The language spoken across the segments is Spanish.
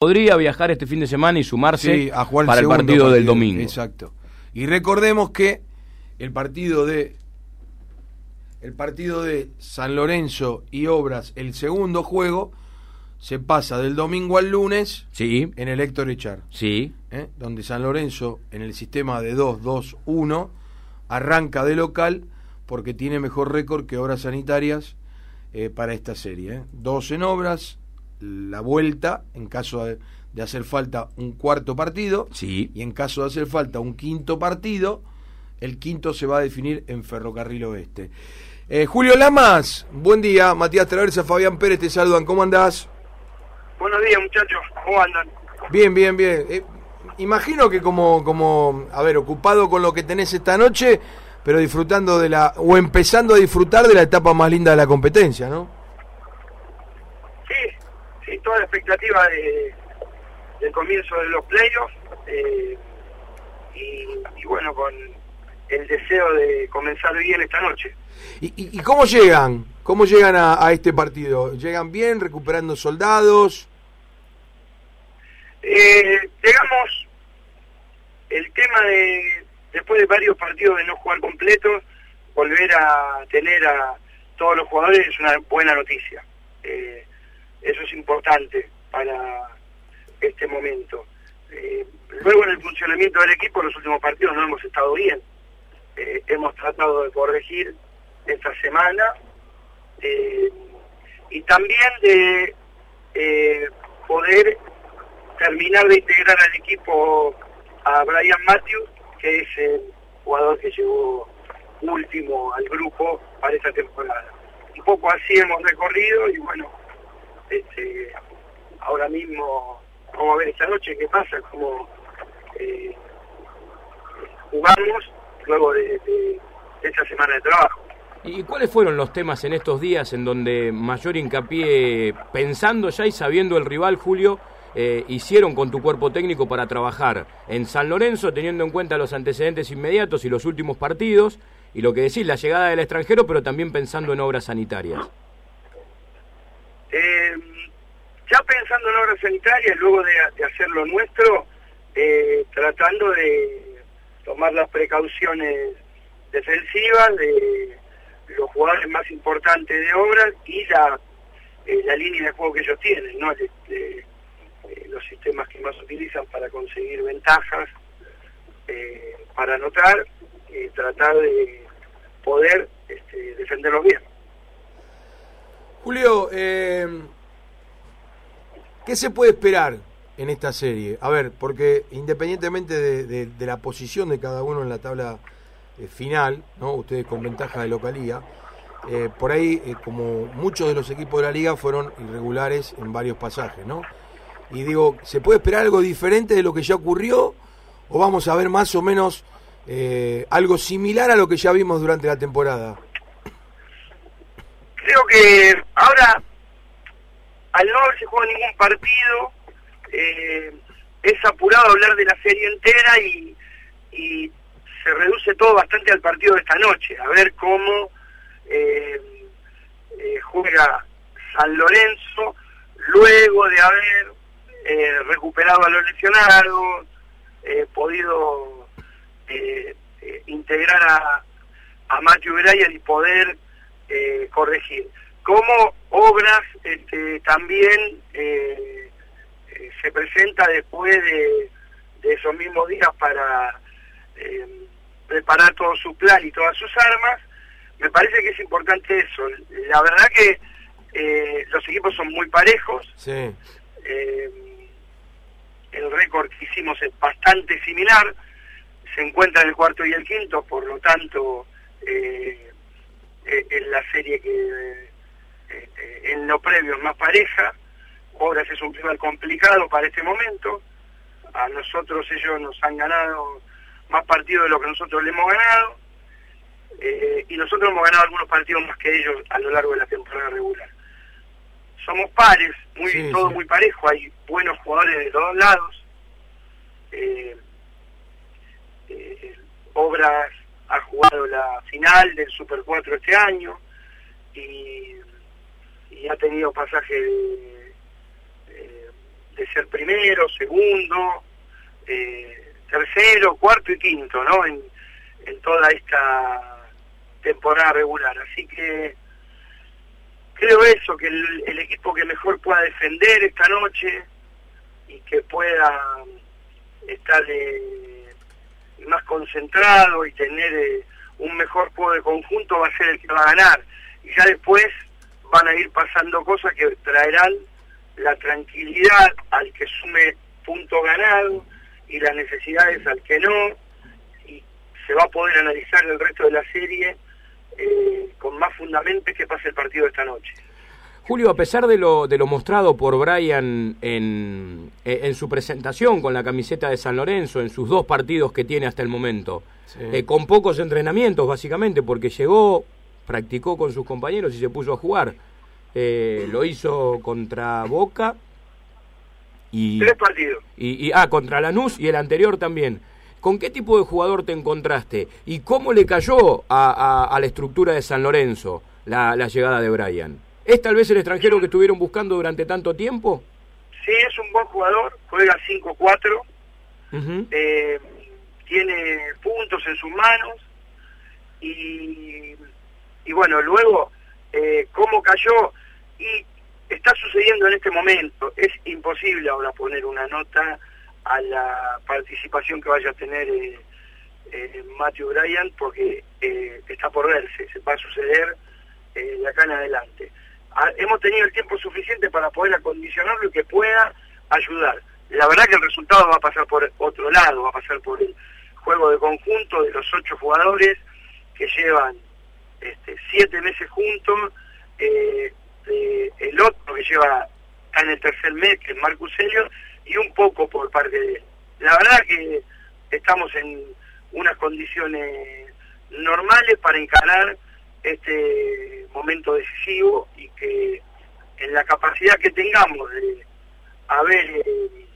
podría viajar este fin de semana y sumarse Sí, a jugar para el partido, del domingo. Exacto. Y recordemos que el partido de el partido de San Lorenzo y Obras, el segundo juego, se pasa del domingo al lunes Sí, en el Héctor Echar, sí. ¿eh? donde San Lorenzo, en el sistema de 2-2-1, arranca de local porque tiene mejor récord que Obras Sanitarias eh, para esta serie. ¿eh? Dos en Obras, la vuelta, en caso de, de hacer falta un cuarto partido, Sí. y en caso de hacer falta un quinto partido, el quinto se va a definir en Ferrocarril Oeste. Eh, Julio Lamas, buen día. Matías Traversa, Fabián Pérez, te saludan. ¿Cómo andás? Buenos días, muchachos. ¿Cómo andan? Bien, bien, bien. Eh, imagino que como, como, a ver, ocupado con lo que tenés esta noche, pero disfrutando de la, o empezando a disfrutar de la etapa más linda de la competencia, ¿no? Sí, toda la expectativa de, del comienzo de los playoffs eh, y, y bueno, con el deseo de comenzar bien esta noche. ¿Y, y, y cómo llegan? ¿Cómo llegan a, a este partido? ¿Llegan bien, recuperando soldados? Eh, digamos, el tema de, después de varios partidos de no jugar completos, volver a tener a todos los jugadores es una buena noticia. Eso es importante para este momento. Eh, luego en el funcionamiento del equipo, los últimos partidos no hemos estado bien. Eh, hemos tratado de corregir esta semana eh, y también de poder terminar de integrar al equipo a Brian Matthews, que es el jugador que llegó último al grupo para esta temporada. Un poco así hemos recorrido y bueno, este, ahora mismo vamos a ver esta noche qué pasa, cómo eh, jugamos luego de, esta semana de trabajo. ¿Y cuáles fueron los temas en estos días en donde mayor hincapié, pensando ya y sabiendo el rival, Julio, eh, hicieron con tu cuerpo técnico para trabajar en San Lorenzo, teniendo en cuenta los antecedentes inmediatos y los últimos partidos, y lo que decís, la llegada del extranjero, pero también pensando en obras sanitarias? Eh, ya pensando en obras sanitarias, luego de, de hacer lo nuestro, eh, tratando de tomar las precauciones defensivas de los jugadores más importantes de obras y la, eh, la línea de juego que ellos tienen, ¿no? Eh, los sistemas que más utilizan para conseguir ventajas, para anotar, tratar de poder este, defenderlos bien. Julio, eh, ¿qué se puede esperar en esta serie? A ver, porque independientemente de, la posición de cada uno en la tabla eh, final, ¿no? ustedes con ventaja de localía, eh, por ahí, eh, como muchos de los equipos de la liga fueron irregulares en varios pasajes, ¿no? Y digo, ¿se puede esperar algo diferente de lo que ya ocurrió? ¿O vamos a ver más o menos algo similar a lo que ya vimos durante la temporada? Creo que ahora, al no haberse jugado ningún partido, eh, es apurado hablar de la serie entera y, se reduce todo bastante al partido de esta noche, a ver cómo eh, eh, juega San Lorenzo luego de haber recuperado a los lesionados, podido integrar a, a Matthew Bryan y poder eh, corregir. Como obras este, también eh, eh, se presenta después de, de esos mismos días para eh, preparar todo su plan y todas sus armas, me parece que es importante eso. La verdad que los equipos son muy parejos, Sí. el récord que hicimos es bastante similar, se encuentra en el cuarto y el quinto, por lo tanto eh, eh, es la serie que eh, en lo previo es más pareja, Obras es un rival complicado para este momento, a nosotros ellos nos han ganado más partidos de lo que nosotros le hemos ganado, eh, y nosotros hemos ganado algunos partidos más que ellos a lo largo de la temporada regular. Somos pares, muy Sí, todo sí. muy parejo, hay buenos jugadores de los dos lados. Eh, Obras ha jugado la final del Super 4 este año y, ha tenido pasaje de ser primero, segundo, eh, tercero, cuarto y quinto, ¿no? En, en toda esta temporada regular. Así que creo eso, que el, equipo que mejor pueda defender esta noche y que pueda estar eh, más concentrado y tener eh, un mejor juego de conjunto va a ser el que va a ganar. Y ya después van a ir pasando cosas que traerán la tranquilidad al que sume punto ganado y las necesidades al que no, y se va a poder analizar el resto de la serie eh, con más fundamentos que pase el partido de esta noche. Julio, a pesar de lo, de lo mostrado por Brian en, en su presentación con la camiseta de San Lorenzo, en sus dos partidos que tiene hasta el momento, eh, con pocos entrenamientos básicamente, porque llegó, practicó con sus compañeros y se puso a jugar. Eh, lo hizo contra Boca y... Tres partidos. Y, ah, contra Lanús y el anterior también. ¿Con qué tipo de jugador te encontraste? ¿Y cómo le cayó a, la estructura de San Lorenzo la, llegada de Brian? ¿Es tal vez el extranjero que estuvieron buscando durante tanto tiempo? Sí, es un buen jugador, juega 5-4, eh, tiene puntos en sus manos y, y bueno, luego, eh, ¿cómo cayó? Y está sucediendo en este momento. Es imposible ahora poner una nota a la participación que vaya a tener eh, eh Matthew Bryan porque eh, está por verse, se va a suceder de acá en adelante. Ah, hemos tenido el tiempo suficiente para poder acondicionarlo y que pueda ayudar. La verdad que el resultado va a pasar por otro lado, va a pasar por el juego de conjunto de los ocho jugadores que llevan este, siete meses juntos, eh, el otro que lleva en el tercer mes, que es Marcus Helio, y un poco por parte de él. La verdad que estamos en unas condiciones normales para encarar este momento decisivo y que en la capacidad que tengamos de haber eh,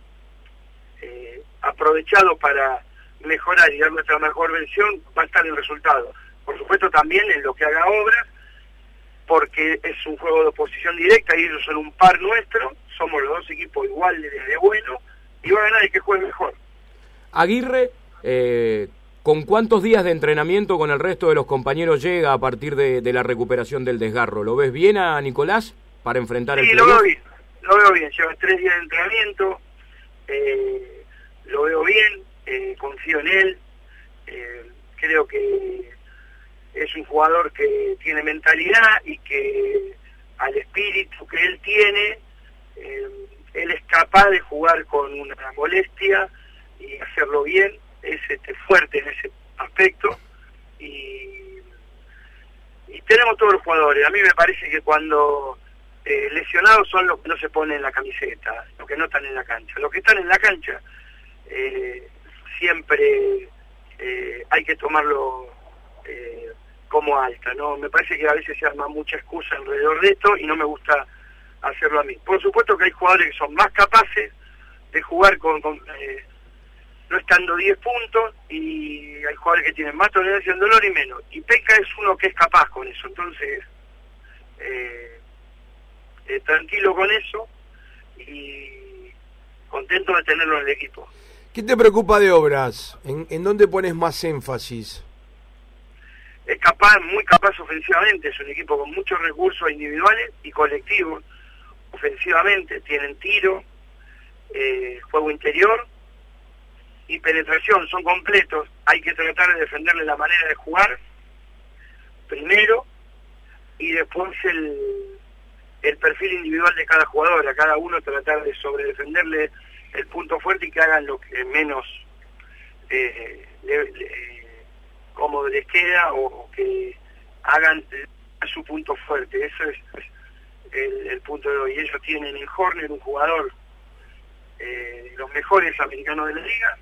eh, aprovechado para mejorar y dar nuestra mejor versión, va a estar el resultado. Por supuesto también en lo que haga obras porque es un juego de oposición directa y ellos son un par nuestro, somos los dos equipos igual de, de bueno y va a ganar el que juegue mejor. Aguirre, eh, ¿con cuántos días de entrenamiento con el resto de los compañeros llega a partir de, la recuperación del desgarro? ¿Lo ves bien a Nicolás para enfrentar el Sí, lo veo bien, lo veo bien, lleva tres días de entrenamiento, eh, lo veo bien, eh, confío en él, creo que es un jugador que tiene mentalidad y que al espíritu que él tiene, eh, él es capaz de jugar con una molestia y hacerlo bien, es este, fuerte en ese aspecto y, tenemos todos los jugadores. A mí me parece que cuando eh, lesionados son los que no se ponen en la camiseta, los que no están en la cancha. Los que están en la cancha eh, siempre hay que tomarlo como alta, ¿no? Me parece que a veces se arma mucha excusa alrededor de esto y no me gusta hacerlo a mí. Por supuesto que hay jugadores que son más capaces de jugar con, eh, no estando 10 puntos y hay jugadores que tienen más tolerancia al dolor y menos. Y Peca es uno que es capaz con eso, entonces eh, eh, tranquilo con eso y contento de tenerlo en el equipo. ¿Qué te preocupa de obras? ¿En, en dónde pones más énfasis? es capaz, muy capaz ofensivamente, es un equipo con muchos recursos individuales y colectivos. Ofensivamente tienen tiro, eh, juego interior y penetración, son completos. Hay que tratar de defenderle la manera de jugar primero y después el, el perfil individual de cada jugador, a cada uno tratar de sobredefenderle el punto fuerte y que hagan lo que menos eh, cómo les queda o que hagan su punto fuerte. Eso es, el, punto de hoy. Ellos tienen en Horner un jugador, eh, los mejores americanos de la liga,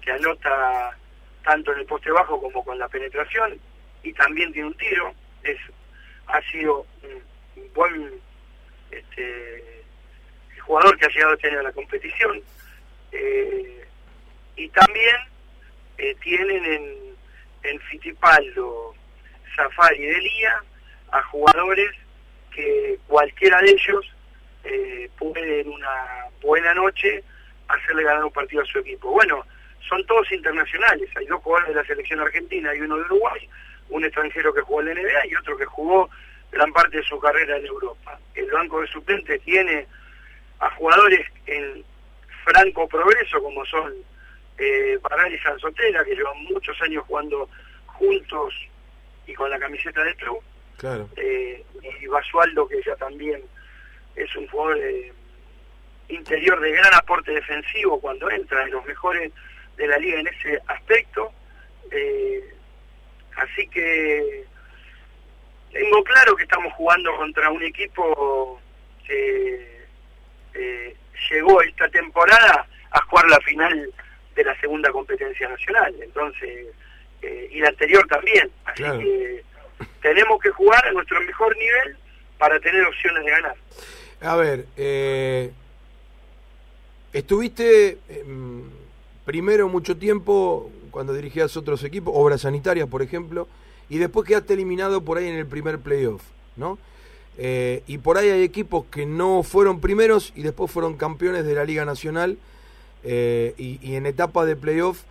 que anota tanto en el poste bajo como con la penetración y también tiene un tiro. Es, ha sido un, buen este, jugador que ha llegado a tener la competición. Eh, y también eh, tienen en, en Fitipaldo, Safari y Delía a jugadores que cualquiera de ellos eh, puede en una buena noche hacerle ganar un partido a su equipo. Bueno, son todos internacionales, hay dos jugadores de la selección argentina y uno de Uruguay, un extranjero que jugó en la NBA y otro que jugó gran parte de su carrera en Europa. El banco de suplentes tiene a jugadores en franco progreso como son eh, y Sansotera, que llevan muchos años jugando juntos y con la camiseta del club. Claro. Eh, y Basualdo, que ya también es un jugador interior de gran aporte defensivo cuando entra, en los mejores de la liga en ese aspecto. Eh, así que tengo claro que estamos jugando contra un equipo que eh, llegó esta temporada a jugar la final de la segunda competencia nacional, entonces, eh, y la anterior también. Así que tenemos que jugar a nuestro mejor nivel para tener opciones de ganar. A ver, estuviste em, primero mucho tiempo cuando dirigías otros equipos, obras sanitarias, por ejemplo, y después quedaste eliminado por ahí en el primer playoff, ¿no? Eh, y por ahí hay equipos que no fueron primeros y después fueron campeones de la Liga Nacional eh, y, en etapa de playoff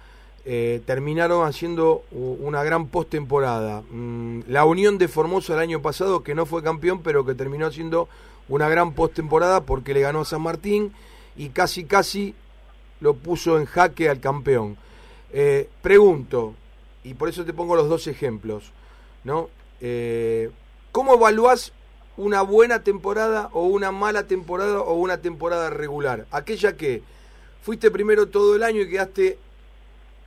eh, terminaron haciendo una gran postemporada. Mm, la Unión de Formosa el año pasado, que no fue campeón, pero que terminó haciendo una gran postemporada porque le ganó a San Martín y casi casi lo puso en jaque al campeón. pregunto, y por eso te pongo los dos ejemplos, ¿no? ¿Cómo evaluás una buena temporada o una mala temporada o una temporada regular. Aquella que fuiste primero todo el año y quedaste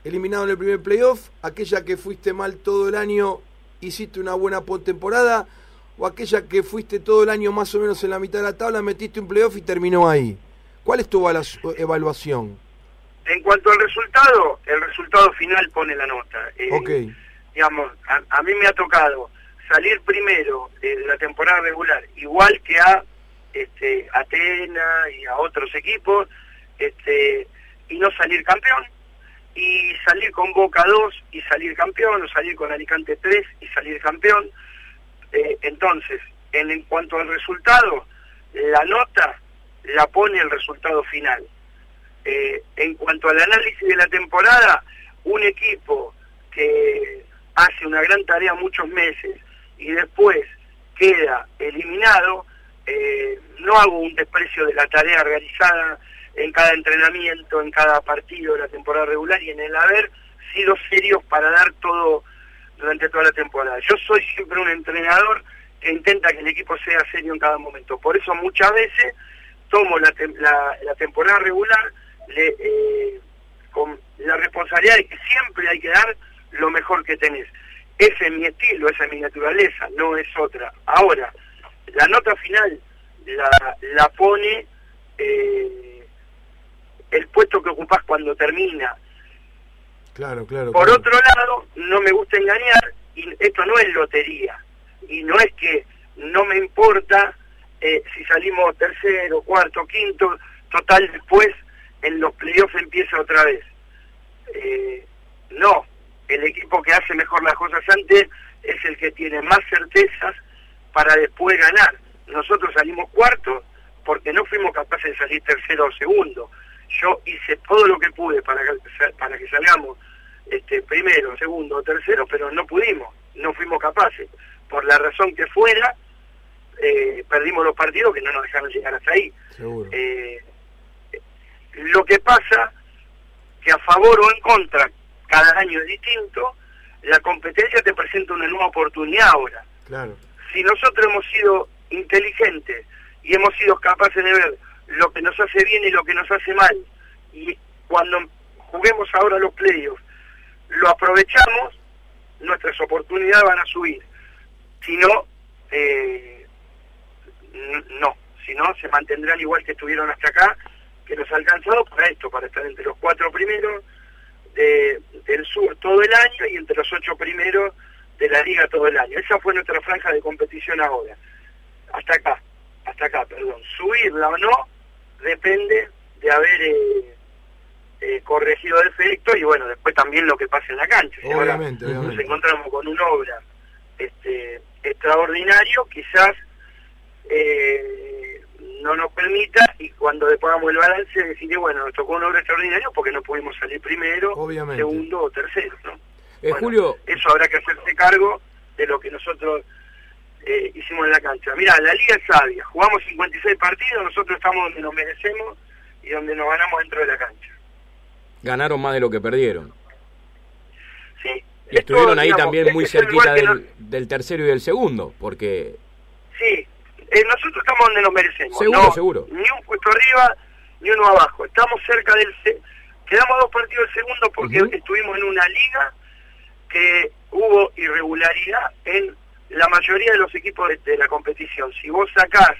eliminado en el primer playoff, aquella que fuiste mal todo el año, hiciste una buena temporada, o aquella que fuiste todo el año más o menos en la mitad de la tabla, metiste un playoff y terminó ahí. ¿Cuál es tu evaluación? En cuanto al resultado, el resultado final pone la nota. Eh, ok. Digamos, a mí me ha tocado salir primero de la temporada regular, igual que a este, Atena y a otros equipos, este, y no salir campeón, y salir con Boca 2 y salir campeón, o salir con Alicante 3 y salir campeón. Eh, entonces, en, en cuanto al resultado, la nota la pone el resultado final. Eh, en cuanto al análisis de la temporada, un equipo que hace una gran tarea muchos meses, y después queda eliminado, eh, no hago un desprecio de la tarea realizada en cada entrenamiento, en cada partido de la temporada regular y en el haber sido serios para dar todo durante toda la temporada. Yo soy siempre un entrenador que intenta que el equipo sea serio en cada momento. Por eso muchas veces tomo la, la, temporada regular eh, con la responsabilidad de que siempre hay que dar lo mejor que tenés. Ese es mi estilo, esa es mi naturaleza, no es otra. Ahora, la nota final la, la pone eh, el puesto que ocupás cuando termina. Claro, claro. Por otro lado, no me gusta engañar, y esto no es lotería, y no es que no me importa eh, si salimos tercero, cuarto, quinto, total después en los playoffs empieza otra vez. Eh, no, el equipo que hace mejor las cosas antes es el que tiene más certezas para después ganar. Nosotros salimos cuarto porque no fuimos capaces de salir tercero o segundo. Yo hice todo lo que pude para que, para que salgamos este, primero, segundo o tercero, pero no pudimos, no fuimos capaces. Por la razón que fuera, eh, perdimos los partidos que no nos dejaron llegar hasta ahí. Eh, lo que pasa que a favor o en contra cada año es distinto, la competencia te presenta una nueva oportunidad ahora. Claro. Si nosotros hemos sido inteligentes y hemos sido capaces de ver lo que nos hace bien y lo que nos hace mal, y cuando juguemos ahora los playoffs, lo aprovechamos, nuestras oportunidades van a subir. Si no, eh, no, si no, se mantendrán igual que estuvieron hasta acá, que nos ha alcanzado para esto, para estar entre los cuatro primeros del sur todo el año y entre los ocho primeros de la liga todo el año. Esa fue nuestra franja de competición ahora. Hasta acá, hasta acá, perdón. Subirla o no depende de haber eh, eh, corregido defectos y bueno, después también lo que pasa en la cancha. obviamente, nos encontramos con un obra este, extraordinario, quizás eh, no nos permita y cuando después hagamos el balance decir bueno nos tocó un obra extraordinario porque no pudimos salir primero segundo o tercero ¿no? Eh, Julio. eso habrá que hacerse cargo de lo que nosotros eh, hicimos en la cancha. Mira la liga es sabia. Jugamos 56 partidos nosotros estamos donde nos merecemos y donde nos ganamos dentro de la cancha. Ganaron más de lo que perdieron. Sí. Y estuvieron ahí también muy cerquita del, tercero y del segundo, porque... Sí, eh, nosotros estamos donde nos merecemos. Seguro, seguro. Ni un puesto arriba, ni uno abajo. Estamos cerca del... Quedamos dos partidos del segundo porque estuvimos en una liga que hubo irregularidad en la mayoría de los equipos de, la competición. Si vos sacás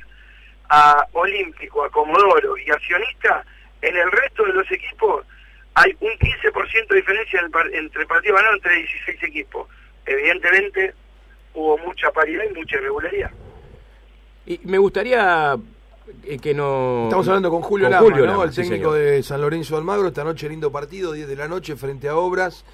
a Olímpico, a Comodoro y a Sionista, en el resto de los equipos hay un 15% de diferencia entre partidos ganados entre 16 equipos. Evidentemente hubo mucha paridad y mucha irregularidad. Y me gustaría eh, que no... Estamos hablando con Julio Lama, el técnico de San Lorenzo Almagro. Esta noche lindo partido, 10 de la noche, frente a Obras,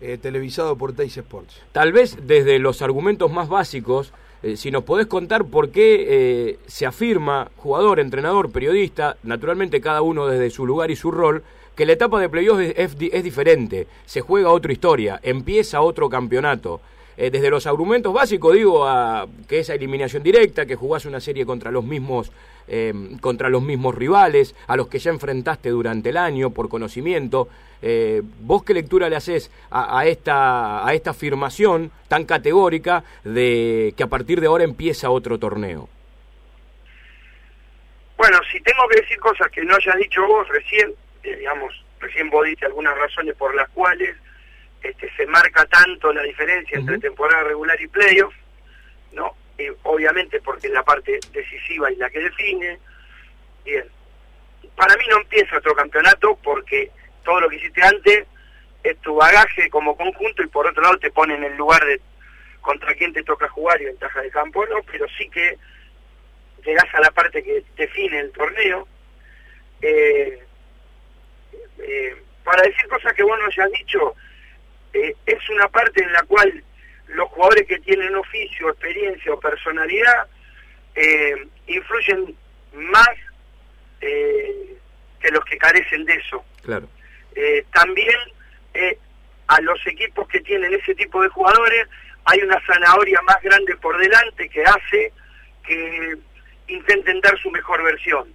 eh, televisado por Teis Sports. Tal vez desde los argumentos más básicos, eh, si nos podés contar por qué se afirma, jugador, entrenador, periodista, naturalmente cada uno desde su lugar y su rol, que la etapa de playoffs es, diferente, se juega otra historia, empieza otro campeonato. Eh, desde los argumentos básicos digo a, que esa eliminación directa, que jugás una serie contra los mismos eh, contra los mismos rivales, a los que ya enfrentaste durante el año por conocimiento. Eh, ¿Vos qué lectura le haces a, a, esta, a esta afirmación tan categórica de que a partir de ahora empieza otro torneo? Bueno, si tengo que decir cosas que no hayas dicho vos recién, digamos, recién vos diste algunas razones por las cuales este, se marca tanto la diferencia entre temporada regular y playoff, ¿no? Y obviamente porque es la parte decisiva y la que define. Bien, para mí no empieza otro campeonato porque todo lo que hiciste antes es tu bagaje como conjunto y por otro lado te pone en el lugar de contra quién te toca jugar y ventaja de campo, no, pero sí que llegas a la parte que define el torneo. Eh, eh, para decir cosas que vos no hayas dicho, eh, es una parte en la cual los jugadores que tienen oficio, experiencia o personalidad eh, influyen más que los que carecen de eso. Claro. también a los equipos que tienen ese tipo de jugadores hay una zanahoria más grande por delante que hace que intenten dar su mejor versión.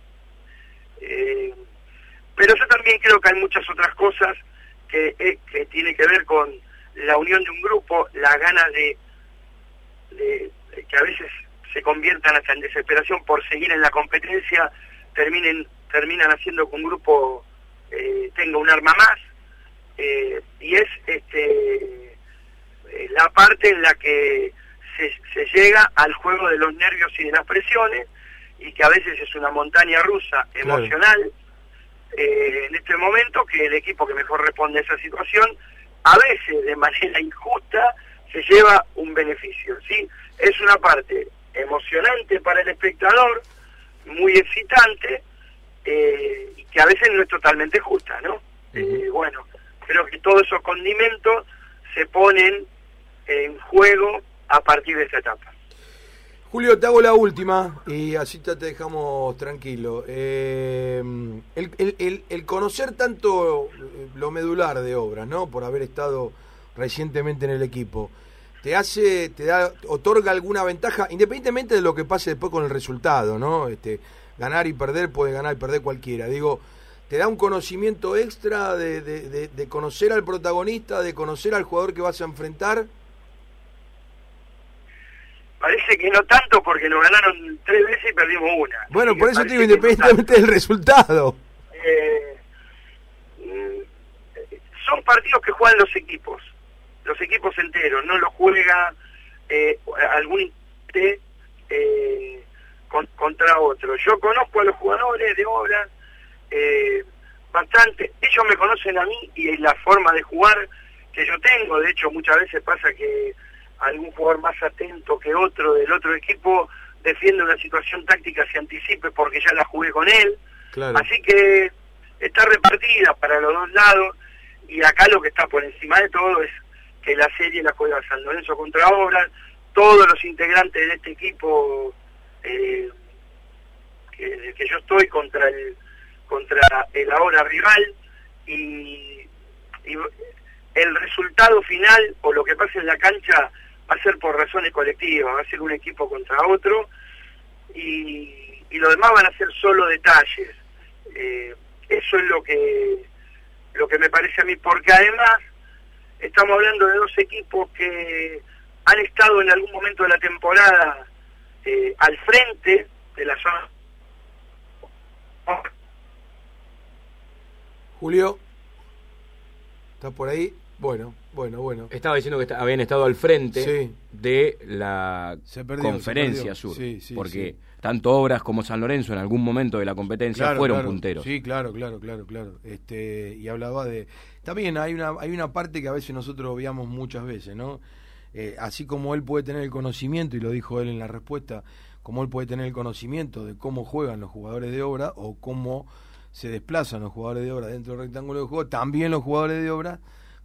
Eh, pero yo también creo que hay muchas otras cosas que, eh, que tiene que ver con la unión de un grupo, la gana de, de, que a veces se conviertan hasta en desesperación por seguir en la competencia, terminen terminan haciendo que un grupo eh, tenga un arma más eh, y es este la parte en la que se, se llega al juego de los nervios y de las presiones y que a veces es una montaña rusa emocional eh, en este momento que el equipo que mejor responde a esa situación, a veces de manera injusta, se lleva un beneficio. ¿sí? Es una parte emocionante para el espectador, muy excitante, eh, y que a veces no es totalmente justa, ¿no? Eh, bueno, creo que todos esos condimentos se ponen en juego a partir de esta etapa. Julio, te hago la última y así te dejamos tranquilo. Eh, el, conocer tanto lo medular de obras, ¿no? Por haber estado recientemente en el equipo, ¿te hace, te da, otorga alguna ventaja, independientemente de lo que pase después con el resultado, ¿no? Este, ganar y perder puede ganar y perder cualquiera. Digo, ¿te da un conocimiento extra de, de conocer al protagonista, de conocer al jugador que vas a enfrentar? Parece que no tanto porque nos ganaron tres veces y perdimos una. Bueno, por eso te digo, independientemente del resultado. Eh, son partidos que juegan los equipos, los equipos enteros, no lo juega eh, algún eh, contra otro. Yo conozco a los jugadores de obra eh, bastante, ellos me conocen a mí y la forma de jugar que yo tengo, de hecho muchas veces pasa que algún jugador más atento que otro del otro equipo defiende una situación táctica se anticipe porque ya la jugué con él. Así que está repartida para los dos lados y acá lo que está por encima de todo es que la serie la juega San Lorenzo contra Obras, todos los integrantes de este equipo eh, que, que yo estoy contra el contra el ahora rival y, y el resultado final o lo que pase en la cancha va a ser por razones colectivas, va a ser un equipo contra otro y, y lo demás van a ser solo detalles. Eh, eso es lo que lo que me parece a mí, porque además estamos hablando de dos equipos que han estado en algún momento de la temporada eh, al frente de la zona. Julio, ¿estás por ahí? Bueno, bueno, bueno. Estaba diciendo que habían estado al frente de la conferencia sur, porque tanto Obras como San Lorenzo en algún momento de la competencia fueron punteros. Sí, claro, claro, claro, claro. Este, y hablaba de también hay una hay una parte que a veces nosotros obviamos muchas veces, ¿no? Eh, así como él puede tener el conocimiento y lo dijo él en la respuesta, como él puede tener el conocimiento de cómo juegan los jugadores de obra o cómo se desplazan los jugadores de obra dentro del rectángulo de juego, también los jugadores de obra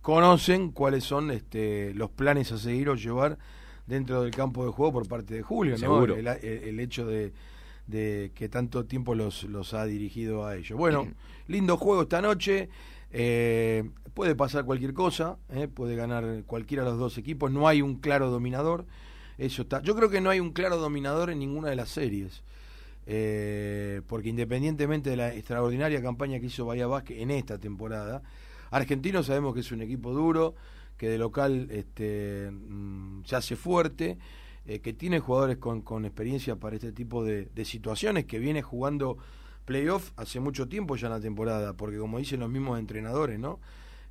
conocen cuáles son este, los planes a seguir o llevar dentro del campo de juego por parte de Julio, ¿no? El, hecho de, que tanto tiempo los, los ha dirigido a ellos. Bueno, lindo juego esta noche. Eh, puede pasar cualquier cosa, eh, puede ganar cualquiera de los dos equipos. No hay un claro dominador. Eso está. Yo creo que no hay un claro dominador en ninguna de las series. Eh, porque independientemente de la extraordinaria campaña que hizo Bahía Vázquez en esta temporada, Argentino sabemos que es un equipo duro, que de local este, mm, se hace fuerte, eh, que tiene jugadores con, experiencia para este tipo de, situaciones, que viene jugando playoff hace mucho tiempo ya en la temporada, porque como dicen los mismos entrenadores, ¿no?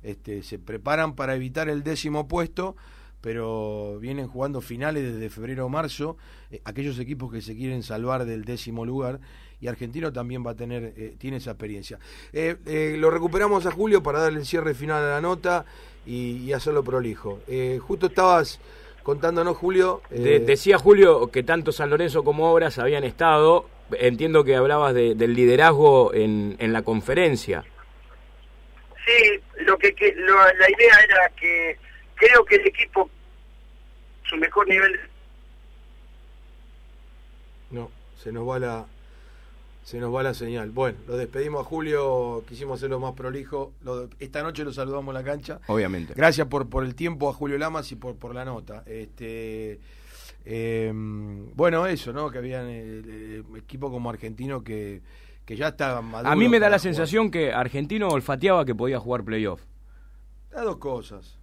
Este, se preparan para evitar el décimo puesto, pero vienen jugando finales desde febrero o marzo, eh, aquellos equipos que se quieren salvar del décimo lugar, y Argentino también va a tener, eh, tiene esa experiencia. lo recuperamos a Julio para darle el cierre final a la nota y, hacerlo prolijo. Eh, justo estabas contándonos, Julio. Eh, decía Julio que tanto San Lorenzo como Obras habían estado. Entiendo que hablabas del liderazgo en, en la conferencia. Sí, lo que, la idea era que creo que el equipo su mejor nivel. No, se nos va la, se nos va la señal. Bueno, lo despedimos a Julio, quisimos hacerlo más prolijo. esta noche lo saludamos en la cancha. Obviamente. Gracias por, por el tiempo a Julio Lamas y por, por la nota. Este, em, bueno, eso, ¿no? Que habían eh, eh, equipo como argentino que, que ya está maduro. A mí me da la sensación que argentino olfateaba que podía jugar playoff. Las dos cosas.